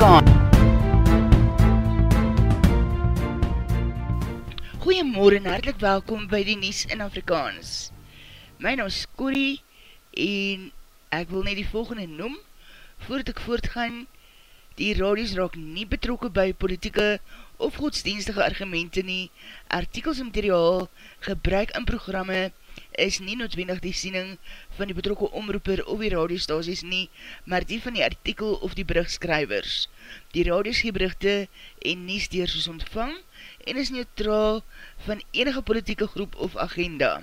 Afrikaans. Goeiemorgen en hartelijk welkom by die Nies in Afrikaans. My naam is Corrie en ek wil net die volgende noem, voordat ek voortgaan, die radios raak nie betrokken by politieke of godsdienstige argumente nie, artikels en materiaal, gebruik in programme, is nie noodwendig die siening van die betrokke omroeper of die radiostasies nie, maar die van die artikel of die berichtskryvers. Die radios gee berichte en nie steers soos ontvang en is neutraal van enige politieke groep of agenda.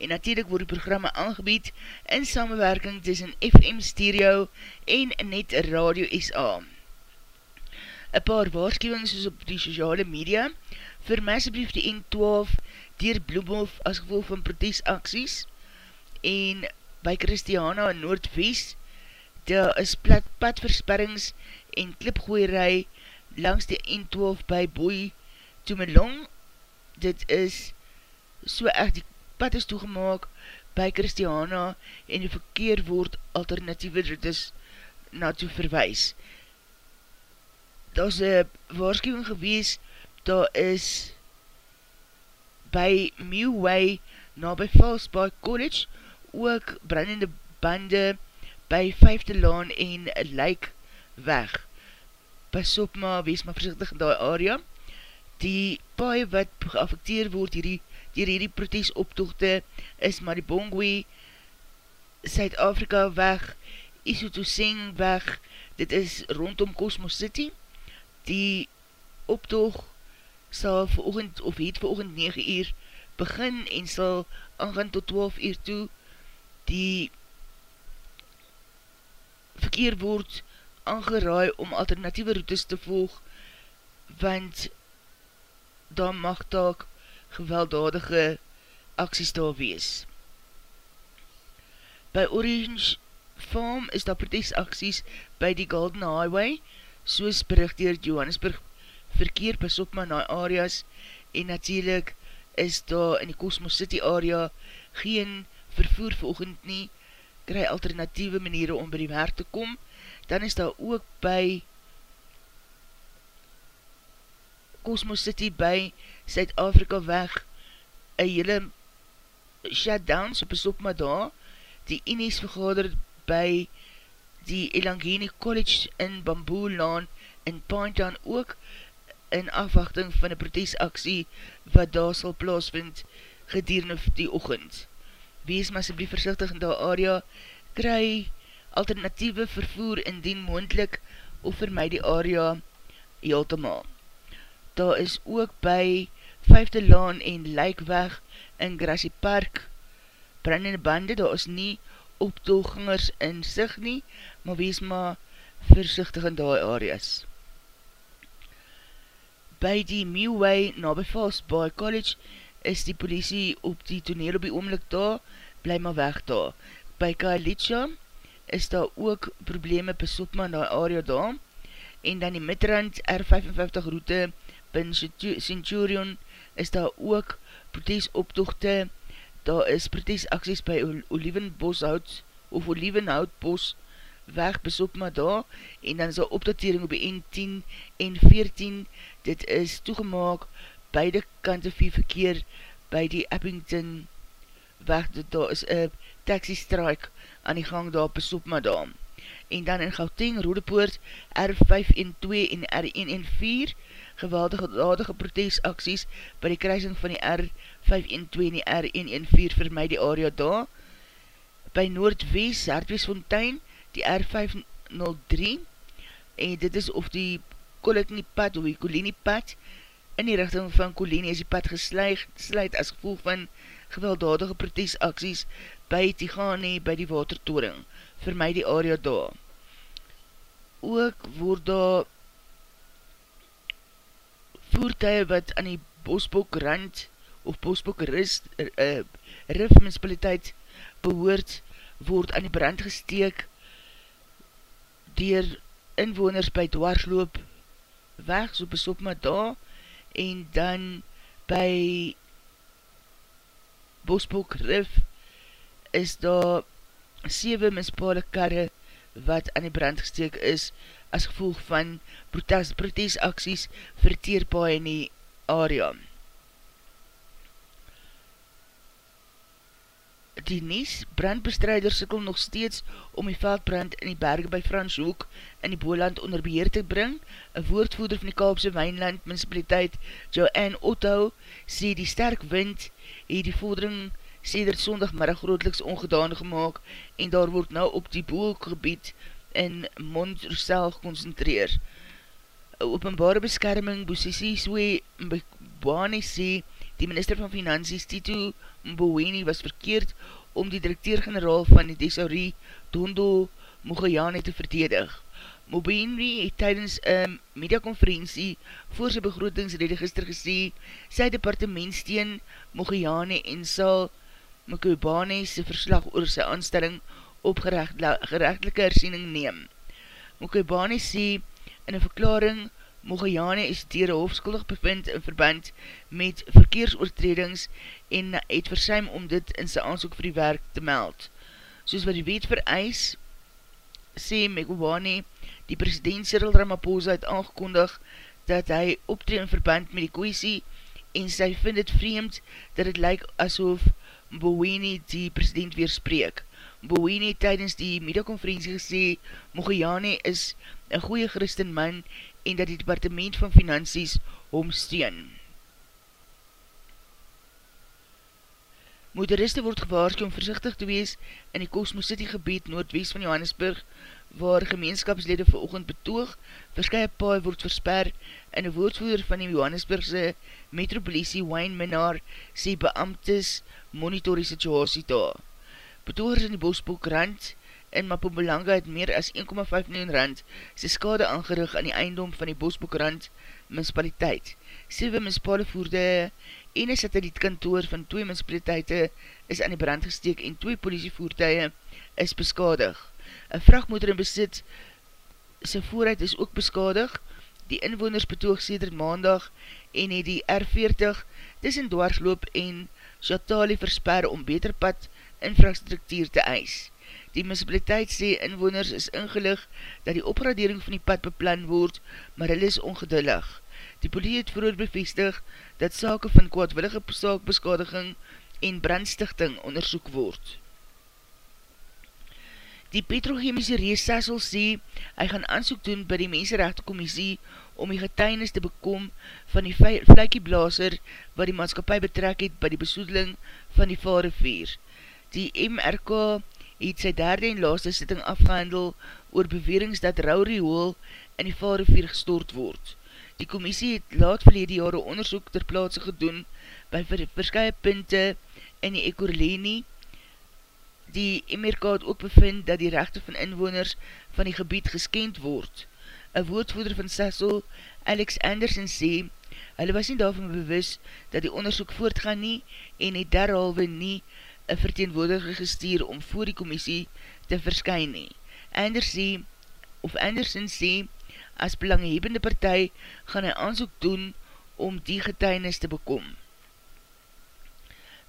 En natuurlijk word die programme aangebied in samenwerking tussen FM Stereo en Net Radio SA. Een paar waarschuwings soos op die sociale media, my asblief die N12 dier Bloemhof as gevolg van protestaksies en by Christiana in Noordwest daar is plat padversperrings en klipgooierij langs die N12 by Boei Toemelong dit is so echt die pad is toegemaak by Christiana en die verkeer word alternatieve routes na toe verwijs daar is een waarschuwing gewees daar is by Mewway na by Fallspark College ook brandende bande by 5de laan en Lijk weg. Pas op maar, wees maar voorzichtig in die area. Die paie wat geaffecteer word hierdie, dier hierdie protesoptochte is Maribongwe, Suid-Afrika weg, Isotoseng weg, dit is rondom Cosmos City. Die optocht sal veroogend of het veroogend 9 uur begin en sal aangaan tot 12 uur toe die verkeer word aangeraai om alternatieve routes te volg want daar mag taak gewelddadige acties daar wees. By Orange Farm is daar protestacties by die Golden Highway soos bericht dier Johannesburg verkeer pas op maar na areas. En natuurlijk is daar in die Cosmos City area geen vervoer volgend nie, kry alternatieve maniere om by die werk te kom, dan is daar ook by Cosmos City by Zuid-Afrika weg een hele shutdown, so pas op maar daar, die Ines vergader by die Elangeni College in Bamboo Laan in Pinetown ook, in afwachting van die protesaksie wat daar sal plaasvind gedierende die ochend. Wees maar asblief versichtig in die area, kry alternatieve vervoer indien moendlik of vir my die area heeltemaal. Daar is ook by Vijfde Laan en Lijkweg in Grassy Park brandende bande, daar is nie optoogingers in sig nie, maar wees maar versichtig in die areas by die Mewway na by Fallsbaai College is die politie op die toneel op die oomlik daar, bly maar weg daar. By Kaalitja is daar ook probleme besop maar na area daar, en dan die Midrand R55 route bin Centurion is daar ook protesoptochte, daar is protesacties by Olivenboshout of Olivenhoutbos weg besop maar daar, en dan is daar opdatering op die N10 en 14 dit is toegemaak beide kante vir verkeer by die Eppington weg, daar is een taxi strike aan die gang daar besop maar daar. En dan in Gauteng, Rodepoort, R5 en 2 en R1 en 4, geweldige dadige protestaksies by die kruising van die R5 en 2 en die R1 en 4 vir my die area daar. By Noordwest, Hartweesfontein, die R503, en dit is of die Koleknie pad of die Kolenie pad in die richting van Kolenie is die pad gesluit as gevolg van gewelddadige protestaksies by Tigane by die watertoring vir my die area daar. Ook word daar voertuie wat aan die Bosbok rand of Bosbok uh, uh, rif municipaliteit behoort word aan die brand gesteek dier inwoners by dwarsloop weg, so besop maar daar, en dan by Bosbok Rif is daar 7 mispade karre wat aan die brand gesteek is as gevolg van protest, protestaksies vir teerpaai in die area. Die Nies brandbestrijder sikkel nog steeds om die veldbrand in die berge by Franshoek in die Boland onder beheer te bring. Een woordvoerder van die Kaapse Wijnland Municipaliteit, Joanne Otto, sê die sterk wind het die vordering sedert sondagmiddag grootliks ongedaan gemaakt en daar word nou op die boelgebied in Montrosel geconcentreer. Openbare beskerming Bosisi Swe Mbwane sê die minister van Finansies Tito Mboweni was verkeerd om die directeur-generaal van die Desaurie Dondo Mogajane te verdedig. Mboweni het tydens een mediakonferentie voor sy begrotingsredegister gesê sy departement steen Mogajane en sal Mokobane sy verslag oor sy aanstelling op gerechtelike hersiening neem. Mokobane sê in een verklaring Mogajane is dier hoofskuldig bevind in verband met verkeersoortredings en het versuim om dit in sy aansoek vir die werk te meld. Soos wat die wet vereis, sê Mogajane, die president Cyril Ramaphosa het aangekondig dat hy optree in verband met die koesie en sy vind het vreemd dat het lyk asof Mboweni die president weerspreek. Mboweni tydens die mediakonferentie gesê, Mogajane is een goeie christen man en dat die departement van finansies omsteen. Motoriste word gewaarskie om voorzichtig te wees in die Cosmo City gebied noordwest van Johannesburg, waar gemeenskapslede vir oogend betoog, verskye paai word versper en een woordvoer van die Johannesburgse metropolisie Wayne Minnar sê beamtes monitor die situasie daar. Betogers in die Bosboek rand in Mapumbalanga het meer as 1,5 miljoen rand sy skade aangerig aan die eindom van die Bosboekrand municipaliteit. 7 municipale voertuie en een satellietkantoor van 2 municipaliteite is aan die brand gesteek en 2 politievoertuie is beskadig. Een vrachtmotor in besit sy vooruit is ook beskadig. Die inwoners betoog sedert maandag en het die R40 tussen dwarsloop en Chatali versper om beter pad infrastruktuur te eis. Die municipaliteit sê inwoners is ingelig dat die opgradering van die pad beplan word, maar hulle is ongedullig. Die politie het vroeger bevestig dat sake van kwaadwillige saakbeskadiging en brandstichting onderzoek word. Die petrochemische rees Sassel sê, hy gaan aansoek doen by die Mensenrechte Commissie om die getuinis te bekom van die vlijkieblaser wat die maatskapie betrek het by die besoedeling van die Varevier. Die MRK het sy derde en laaste sitting afgehandel oor bewerings dat Rauriool in die Varevier gestort word. Die commissie het laat verlede jare onderzoek ter plaatse gedoen by verskye punte in die Ekorlenie. Die MRK het ook bevind dat die rechte van inwoners van die gebied geskend word. Een woordvoerder van Sassel, Alex Anderson, sê, hulle was nie daarvan bewus dat die onderzoek voortgaan nie en het derhalwe nie een verteenwoordiger gestuur om voor die commissie te verskyn nie. Anders sê, of Anderson sê, as belanghebende partij gaan hy aanzoek doen om die getuinis te bekom.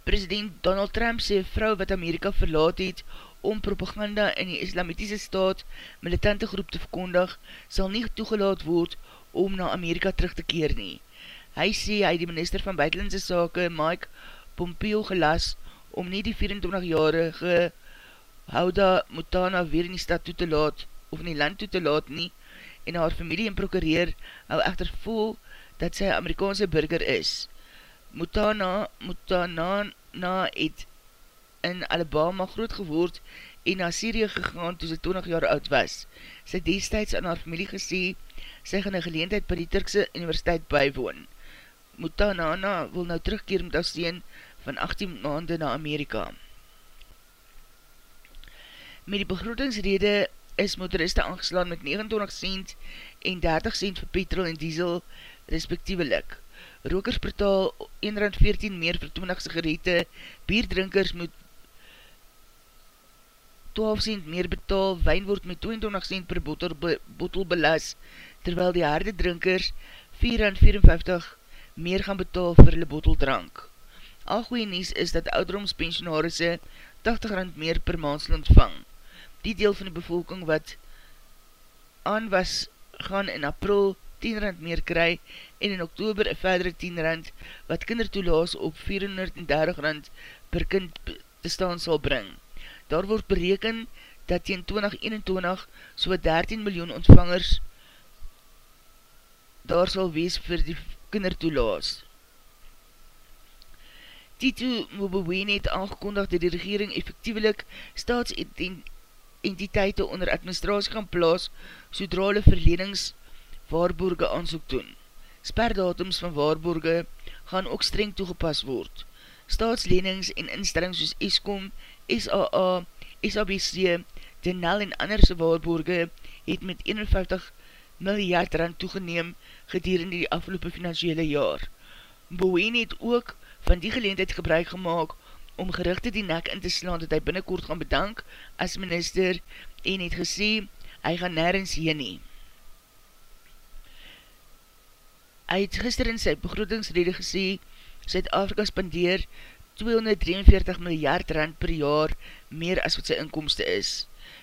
President Donald Trump sê vrou wat Amerika verlaat het om propaganda in die islamitiese staat militante groep te verkondig, sal nie toegelaat word om na Amerika terug te keer nie. Hy sê hy die minister van buitenlandse sake Mike Pompeo gelas om nie die 24-jarige Houda Mutana weer in die stad toe te laat, of in die land toe te laat nie, en haar familie en prokureer hou echter voel dat sy Amerikaanse burger is. Mutana, Mutana na het in Alabama groot geword en na Syrië gegaan toe sy 20 jaar oud was. Sy destijds aan haar familie gesê, sy gaan een geleendheid by die Turkse universiteit bywoon. Mutanana wil nou terugkeer met as sien van 18 maande na Amerika. Met die begrotingsrede is motoriste aangeslaan met 29 cent en 30 cent vir petrol en diesel respectievelik. Rokers betaal 1,14 meer vir 20 sigarette, bierdrinkers moet 12 cent meer betaal, wijn word met 22 cent per bottel, be, bottel belas, terwyl die harde drinkers 4,54 meer gaan betaal vir hulle bottel drank. Al goeie nies is dat ouderomspensionarisse 80 rand meer per maand sal ontvang. die deel van die bevolking wat aan was gaan in april 10 rand meer kry en in oktober een verdere 10 rand wat kindertoelaas op 430 rand per kind te staan sal bring. Daar word bereken dat teen 2021 so 13 miljoen ontvangers daar sal wees vir die kindertoelaas. Tito Moboweni het aangekondig dat die regering effectiewelik staatsentiteite onder administratie gaan plaas sodra hulle verlenings waarborge aansoek doen. Sperdatums van waarborge gaan ook streng toegepas word. Staatslenings en instellings soos ESCOM, SAA, SABC, Denel en anderse waarborge het met 51 miljard rand toegeneem gedurende die afgelopen financiële jaar. Bowen het ook van die geleendheid gebruik gemaakt om gerichte die nek in te slaan dat hy binnenkort gaan bedank as minister en het gesê, hy gaan nergens heen nie. Hy het gister in sy begrotingsrede gesê, Zuid-Afrika spandeer 243 miljard rand per jaar meer as wat sy inkomste is.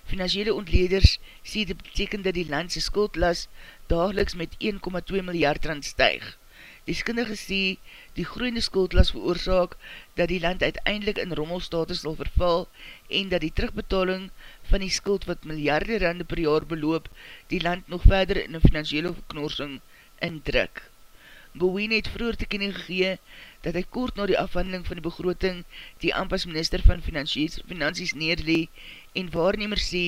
Financiële ontleders sê dit beteken dat die landse skuldlas dageliks met 1,2 miljard rand stijg. Deskundige sê, die groeiende skuldlas veroorzaak dat die land uiteindelik in rommelstatus sal verval en dat die terugbetaling van die skuld wat miljarde rande per jaar beloop, die land nog verder in een financiële verknorsing indruk. Bowen het vroeger te kennen gegee dat hy kort na die afhandeling van die begroting die ampas minister van finansies neerlee en waarnemer sê,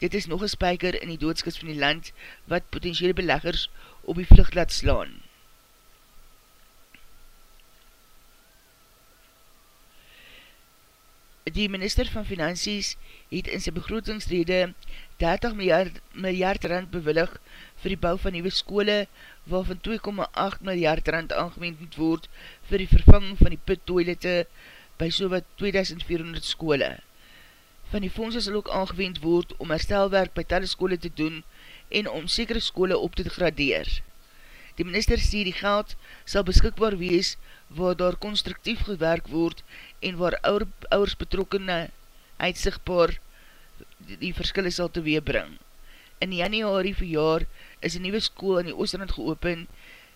dit is nog een spijker in die doodskis van die land wat potentiële beleggers op die vlucht laat slaan. Die minister van Finansies het in sy begrotingsrede 30 miljard, miljard rand bewillig vir die bouw van nieuwe skole, waarvan 2,8 miljard rand aangewend moet word vir die vervanging van die put toilette by so wat 2400 skole. Van die fondse sal ook aangewend word om herstelwerk by talle skole te doen en om sekere skole op te gradeer. Die minister sê die geld sal beskikbaar wees waar daar constructief gewerk word en waar ouders betrokkene uitsigbaar die verskille sal teweebring. In januari verjaar is een nieuwe school in die Oosterland geopen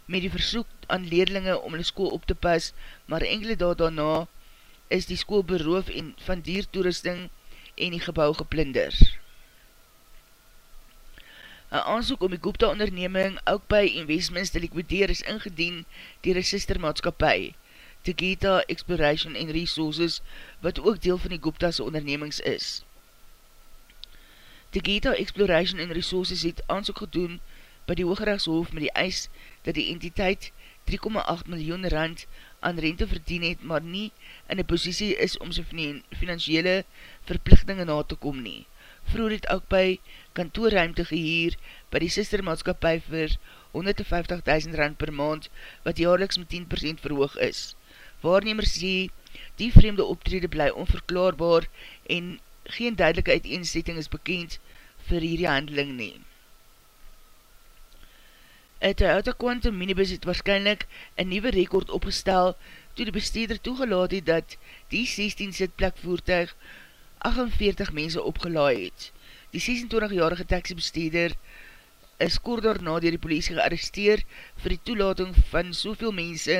met die versoek aan leerlinge om die school op te pas, maar enkele daad daarna is die school beroof en van diertoerusting en die gebouw geplinder. Een aanzoek om die Gupta onderneming ook by investments te likwideer is ingedien dier een sistermaatskapie. Tegeta Exploration and Resources, wat ook deel van die Gupta's ondernemings is. Tegeta Exploration and Resources het aansoek gedoen by die Hoogrechtshof met die eis dat die entiteit 3,8 miljoen rand aan rente verdien het, maar nie in die posiesie is om sy financiële verplichtingen na te kom nie. Vroer het ook by kantoorruimte gehuur by die sistermaatskapie vir 150.000 rand per maand, wat jaarliks met 10% verhoog is. Waarnemer sê, die vreemde optrede bly onverklaarbaar en geen duidelike uiteenzetting is bekend vir hierdie handeling neem. Een Toyota Quantum minibus het waarschijnlijk een nieuwe rekord opgestel toe die besteder toegelaat het dat die 16 sitplek voertuig 48 mense opgelaai het. Die 26-jarige taxibesteder is kort daarna dier die politie gearresteer vir die toelating van soveel mense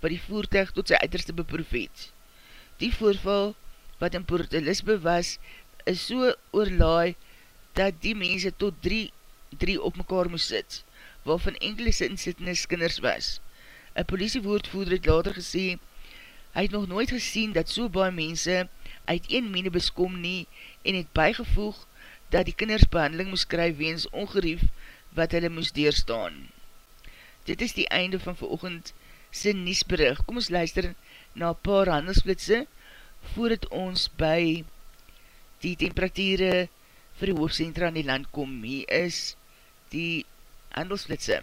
wat die voertuig tot sy uiterste beproef het. Die voorval, wat in Port Elizabeth was, is so oorlaai, dat die mense tot drie, drie op mekaar moes sit, waarvan enkele sinsittenis kinders was. Een politiewoordvoerder het later gesê, hy het nog nooit gesien dat so baie mense uit een mene beskom nie en het bijgevoeg dat die kinders behandeling moes kry weens ongerief wat hulle moes deurstaan. Dit is die einde van veroogend sy niesberig. Kom ons luister na paar handelsplitse voordat ons by die temperatuurde vir die hoofdcentra in die land kom. Hier is die handelsplitse.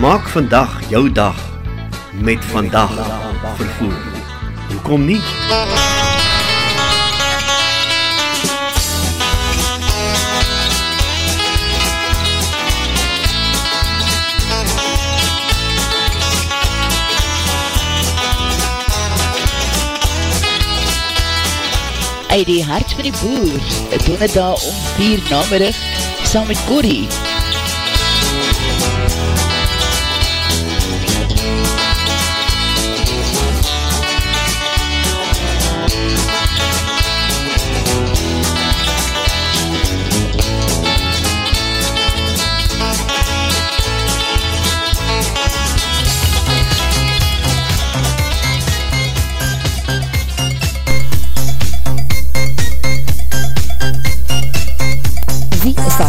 Maak vandag jou dag met vandag vervoer. Hoekom nie? uit die hart van die boer, donderdag om 4 namiddag, saam met Corrie.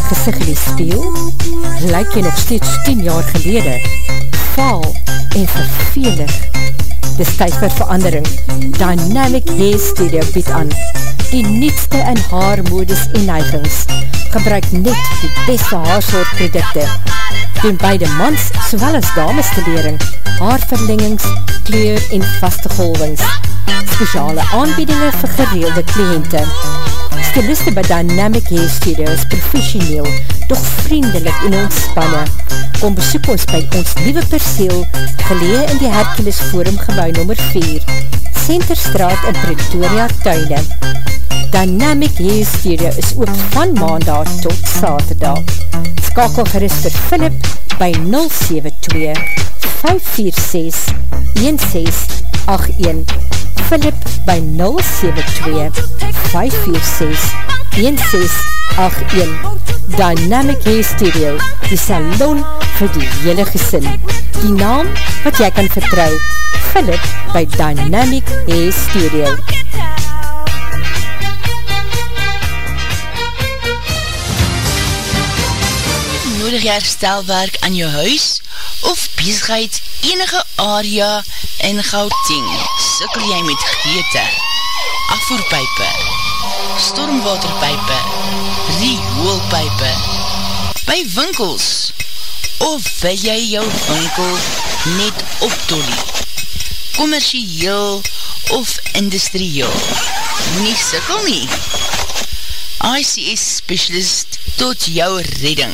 Gezicht in die speel? Lyk jy nog steeds 10 jaar gelede? Vaal en vervelig. Dis tyd vir verandering. Dynamic Hair Studio bied aan. Die nietste in haar modus en neigings. Gebruik net die beste haarsoort producte. Doen beide mans sowel as dames te lering. Haarverlengings, kleur en vaste golvings. Speciale aanbiedinge vir gereelde kliënte. Styliste by Dynamic Hair Studio is professioneel, doch vriendelik en ontspanne. Kom besoek ons by ons nieuwe perseel, gelee in die Hercules Forum gebouw nummer 4, Centerstraat in Pretoria, Tuine. Dynamic Hair Studio is ook van maandag tot saterdag. Skakel gerust vir Philip by 072 546 1681 Philip by 072-546-1681 Dynamic Hair Studio, die salon vir die hele gesin. Die naam wat jy kan vertrou, Philip by Dynamic Hair Studio. Nodig jy herstelwerk aan jou huis of bezigheid enige area in Gauteng? Sikkel jy met geete, afvoerpijpe, stormwaterpijpe, rioolpijpe, by winkels, of wil jy jou winkel net optolie, commercieel of industrieel? Nie sikkel nie. ICS Specialist tot jou redding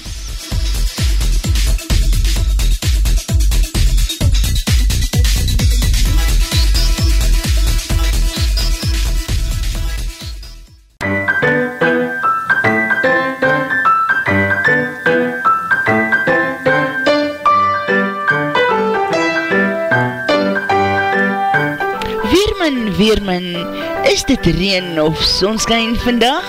Weerman, Is dit reen of sonskijn vandag?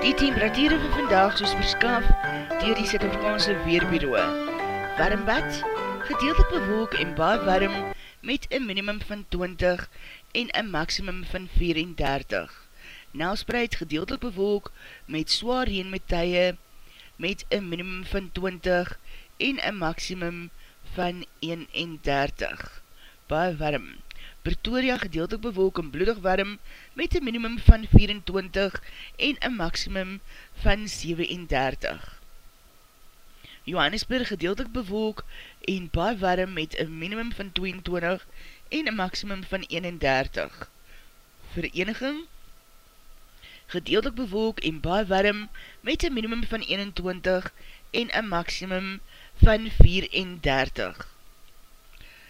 Die temperatuur van vandag soos verskaf dier die Sint-Afrikaanse Weerbureau. Warmbad, gedeeltelik bewolk en baie warm met een minimum van 20 en een maximum van 34. Nelspreid gedeeltelik bewolk met zwaar heen met tye met een minimum van 20 en een maximum van 31. Baie warm. Pretoria gedeeltelik bewolk en bloedig warm met een minimum van 24 en een maximum van 37. Johannesburg gedeeltelik bewolk en baie warm met een minimum van 22 en een maximum van 31. Vereniging gedeeltelik bewolk en baie warm met een minimum van 21 en een maximum van 34.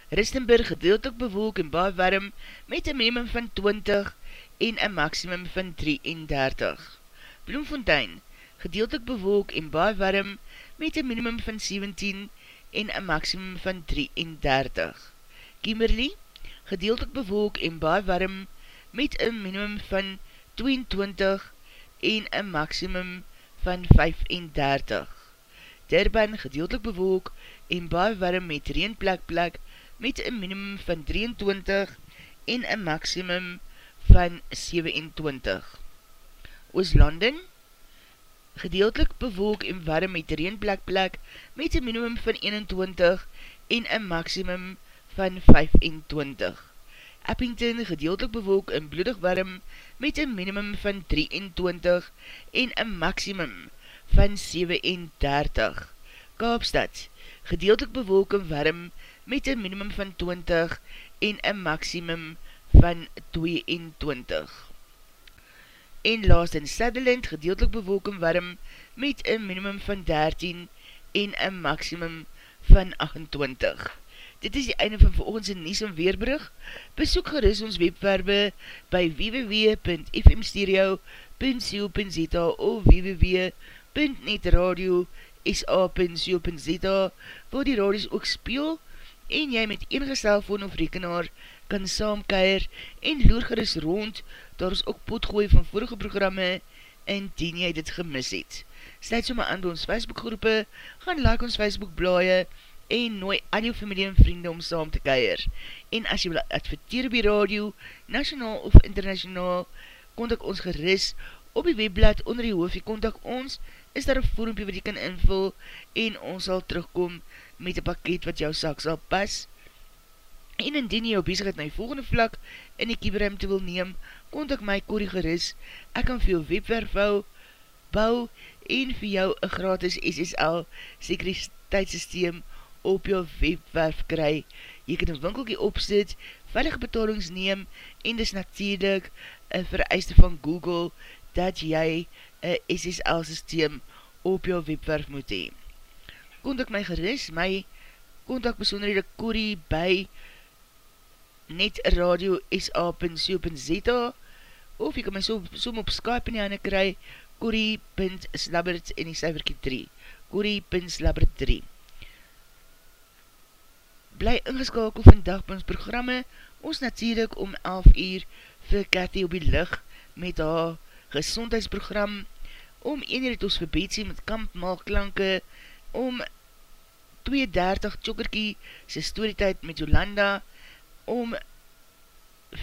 Ristenburg gedeeltelik bewolk en baie warm met een minimum van 20 en een maximum van 33. Bloemfontein gedeeltelik bewolk en baie warm met een minimum van 17 en een maximum van 33. Kimberley gedeeltelik bewolk en baie warm met een minimum van 22 en een maximum van 35. Durban gedeeltelik bewolk en baie warm met reenplek plek met een minimum van 23 en een maximum van 27. Ooslanden gedeeltelik bewolk en warm met reenplek plek met een minimum van 21 en een maximum van 25. Eppington gedeeltelik bewolk en bloedig warm met een minimum van 23 en een maximum van 37. Kaapstad gedeeltelik bewolk en warm met een minimum van 20 en een maximum van 22. En laatst in Sutherland gedeeltelik bewolk en warm met een minimum van 13 en een maximum van 28. Dit is die einde van volgens in Nies en Weerbrug. Besoek gerust ons webwerbe by www.fmstereo.co.za of www.netradio.sa.co.za waar die radios ook speel en jy met enige cellfoon of rekenaar kan saamkeier en loer gerust rond, daar is ook potgooi van vorige programme en dien jy dit gemis het. Sluit so maar aan by ons Facebookgroepe, gaan like ons Facebook blaie en nooi al jou familie en vriende om saam te keier. En as jy wil adverteer by radio, nationaal of internationaal, kontak ons geris op die webblad onder die hoofie kontak ons, is daar een vormpje wat jy kan invul en ons sal terugkom met een pakket wat jou sak sal pas. En indien jy jou bezigheid na die volgende vlak in die kieberruimte wil neem, kontak my Corrie geris, ek kan vir jou webwerf bou, bou en vir jou een gratis SSL sekuriteitssysteem op jou webwerf kry. Jy kan een winkelkie opzit, veilige betalings neem en dis natuurlijk een vereiste van Google dat jy een SSL systeem op jou webwerf moet hee. Kontak my geris, my kontak besonderhede Corrie by netradio.sa.co.za of jy kan my som, som op Skype in die handen kry Corrie.slabbert en die cijferkie 3 Corrie.slabbert 3 bly ingeskakel vandag by ons programme, ons natuurlijk om 11 uur vir Cathy op die licht met haar gezondheidsprogram, om 1 uur het ons vir Betsy met kampmaalklanke, om 2.30 tjokkerkie sy storytijd met Jolanda, om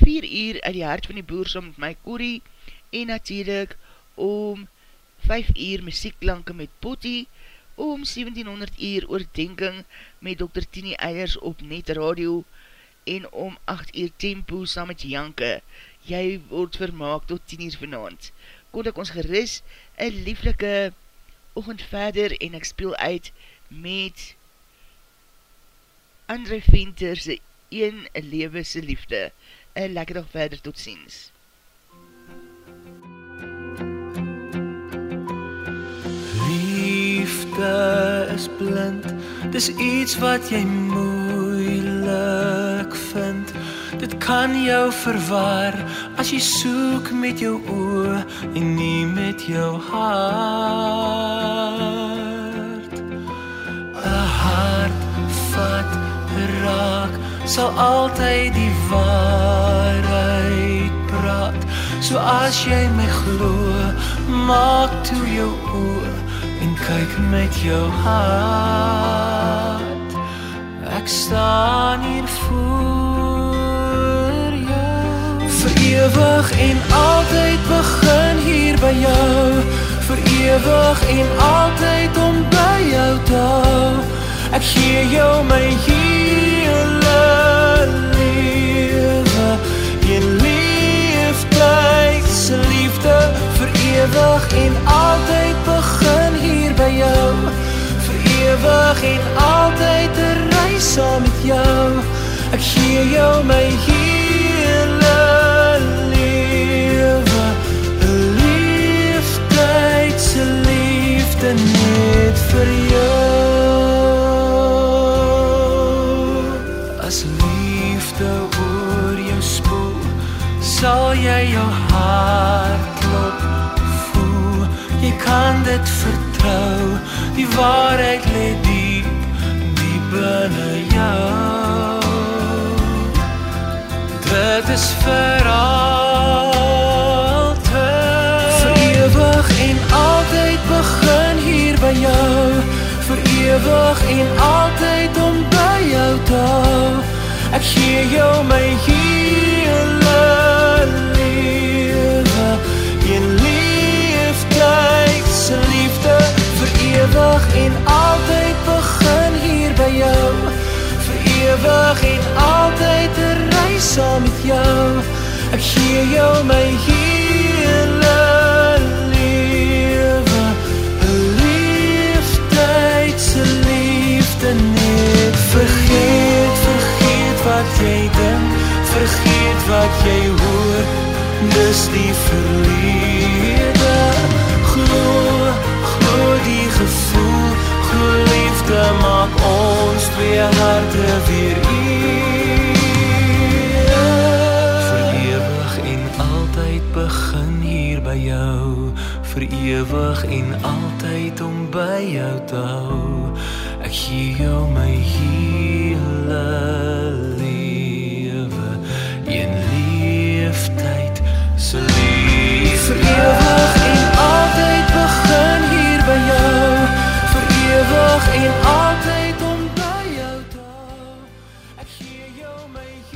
4 uur uit die hart van die boer som met my Corrie, en natuurlijk om 5 uur muziekklanke met Potty, om 1700 uur oordenking met Dr. Tini Eilers op Net Radio en om 8 uur tempo saam met Janke. Jy word vermaak tot 10 uur vanavond. Kon ek ons geris een lieflike oogend verder en ek speel uit met André Venter se een lewe se liefde. Een lekker dag verder tot ziens. Liefde is blind Dis iets wat jy moeilik vind Dit kan jou verwar as jy soek met jou oë en nie met jou hart. 'n Hart vat raak sal altyd die waarheid praat. So as jy my glo, maak toe jou oë en kyk met jou hart. Ek staan hier voor jou. Vir ewig en altyd begin hier by jou. Vir ewig en altyd om by jou te hou. Ek gee jou my hele lewe. In liefde, se liefde vir ewig en altyd begin hier by jou. Vir ewig en altyd 'n reis saam met jou. Ek gee jou my hele lewe. 'n Liefde, se liefde net vir jou. As liefde sal jy jou hart klop voel. Jy kan dit vertrou. Die waarheid lê diep, diep binne jou. Dit is vir altyd. Vir ewig en altyd begin hier by jou. Vir ewig en altyd om by jou te hou. Ek gee jou my hele lewe. In liefde, se liefde vir ewig en altyd begin hier by jou. Vir ewig en altyd 'n reis saam met jou. Ek gee jou my hele Dis die verlede. Glo, glo die gevoel, glo liefde maak ons twee harte weer een. Vir ewig en altyd begin hier by jou, vir ewig en altyd om by jou te hou. Ek gee jou my hele